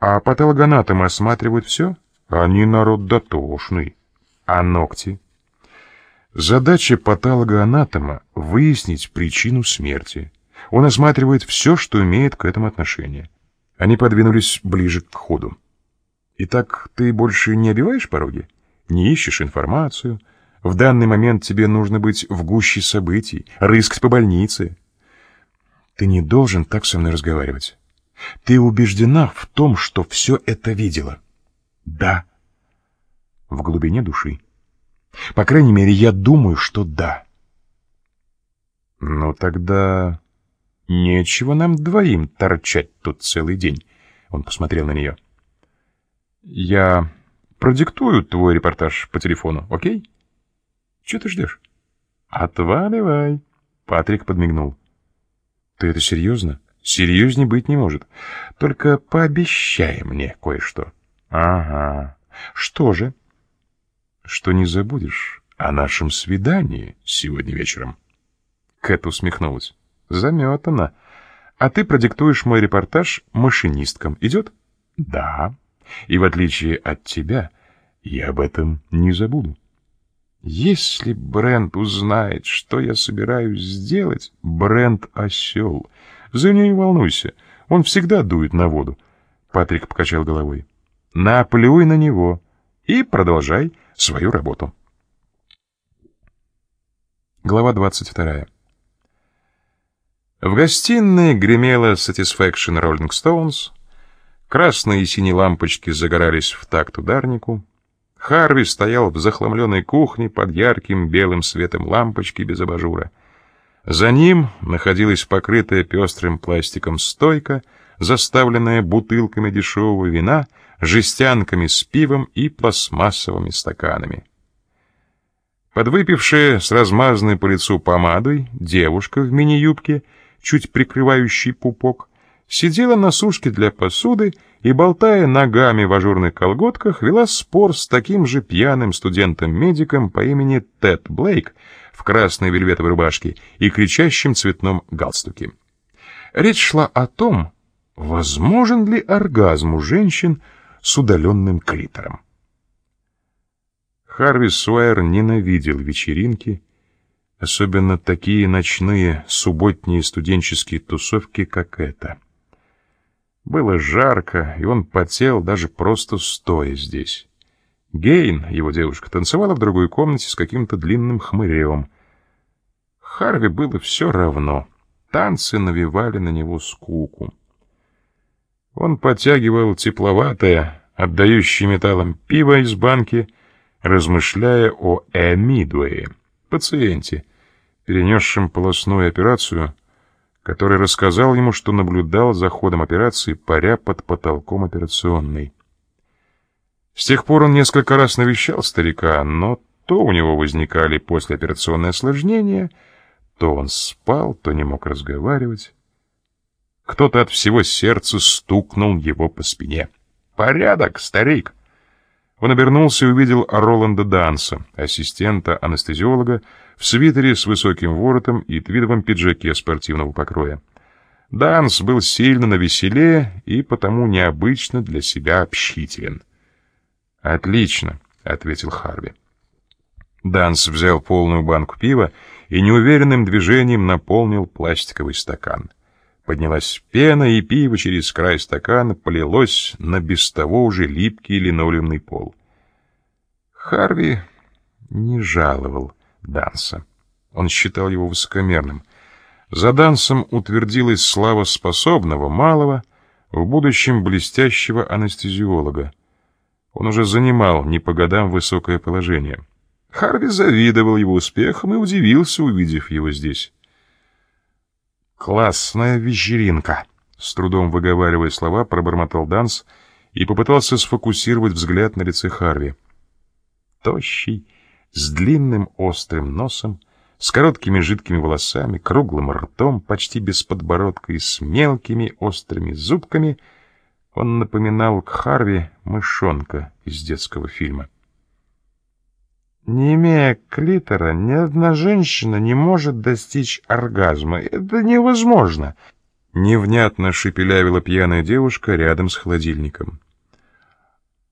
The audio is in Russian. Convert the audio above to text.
А патологоанатомы осматривают все? Они народ дотошный. А ногти? Задача патологоанатома — выяснить причину смерти. Он осматривает все, что имеет к этому отношение. Они подвинулись ближе к ходу. Итак, ты больше не обиваешь пороги? Не ищешь информацию? В данный момент тебе нужно быть в гуще событий, рыскать по больнице. Ты не должен так со мной разговаривать. Ты убеждена в том, что все это видела? Да. В глубине души. По крайней мере, я думаю, что да. Ну тогда нечего нам двоим торчать тут целый день. Он посмотрел на нее. Я продиктую твой репортаж по телефону, окей? Чего ты ждешь? Отваливай. Патрик подмигнул. Ты это серьезно? Серьезней быть не может. Только пообещай мне кое-что. Ага. Что же? Что не забудешь о нашем свидании сегодня вечером. Кэт усмехнулась. Заметана. А ты продиктуешь мой репортаж машинисткам. Идет? Да. И в отличие от тебя, я об этом не забуду. Если Брент узнает, что я собираюсь сделать, Брент осел. За нее не волнуйся, он всегда дует на воду. Патрик покачал головой. Наплюй на него и продолжай свою работу. Глава двадцать вторая. В гостиной гремела Satisfaction Rolling Stones. Красные и синие лампочки загорались в такт ударнику. Харви стоял в захламленной кухне под ярким белым светом лампочки без абажура. За ним находилась покрытая пестрым пластиком стойка, заставленная бутылками дешевого вина, жестянками с пивом и пластмассовыми стаканами. Подвыпившая с размазанной по лицу помадой девушка в мини-юбке, чуть прикрывающей пупок, сидела на сушке для посуды и, болтая ногами в ажурных колготках, вела спор с таким же пьяным студентом-медиком по имени Тед Блейк в красной вельветовой рубашке и кричащем цветном галстуке. Речь шла о том, возможен ли оргазм у женщин с удаленным клитором. Харви Суайер ненавидел вечеринки, особенно такие ночные субботние студенческие тусовки, как эта. Было жарко, и он потел даже просто стоя здесь. Гейн, его девушка, танцевала в другой комнате с каким-то длинным хмырем. Харви было все равно. Танцы навевали на него скуку. Он подтягивал тепловатое, отдающее металлом пиво из банки, размышляя о Эмидуэе, пациенте, перенесшем полостную операцию — который рассказал ему, что наблюдал за ходом операции, паря под потолком операционной. С тех пор он несколько раз навещал старика, но то у него возникали послеоперационные осложнения, то он спал, то не мог разговаривать. Кто-то от всего сердца стукнул его по спине. «Порядок, старик!» Он обернулся и увидел Роланда Данса, ассистента-анестезиолога, в свитере с высоким воротом и твидовом пиджаке спортивного покроя. Данс был сильно навеселее и потому необычно для себя общителен. «Отлично», — ответил Харви. Данс взял полную банку пива и неуверенным движением наполнил пластиковый стакан. Поднялась пена, и пиво через край стакана полилось на без того уже липкий линолеумный пол. Харви не жаловал Данса. Он считал его высокомерным. За Дансом утвердилась слава способного, малого, в будущем блестящего анестезиолога. Он уже занимал не по годам высокое положение. Харви завидовал его успехам и удивился, увидев его здесь. «Классная вечеринка!» С трудом выговаривая слова, пробормотал Данс и попытался сфокусировать взгляд на лице Харви. Тощий, с длинным острым носом, с короткими жидкими волосами, круглым ртом, почти без подбородка и с мелкими острыми зубками, он напоминал Харви мышонка из детского фильма. Не имея клитора, ни одна женщина не может достичь оргазма. Это невозможно. Невнятно шепелявила пьяная девушка рядом с холодильником.